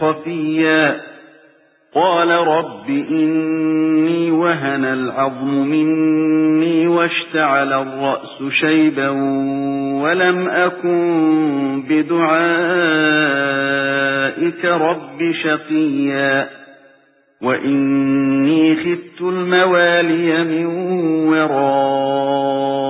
خفيا. قال رب إني وهن العظم مني واشتعل الرأس شيبا ولم أكن بدعائك رب شقيا. وإني خفت الموالي من ورائي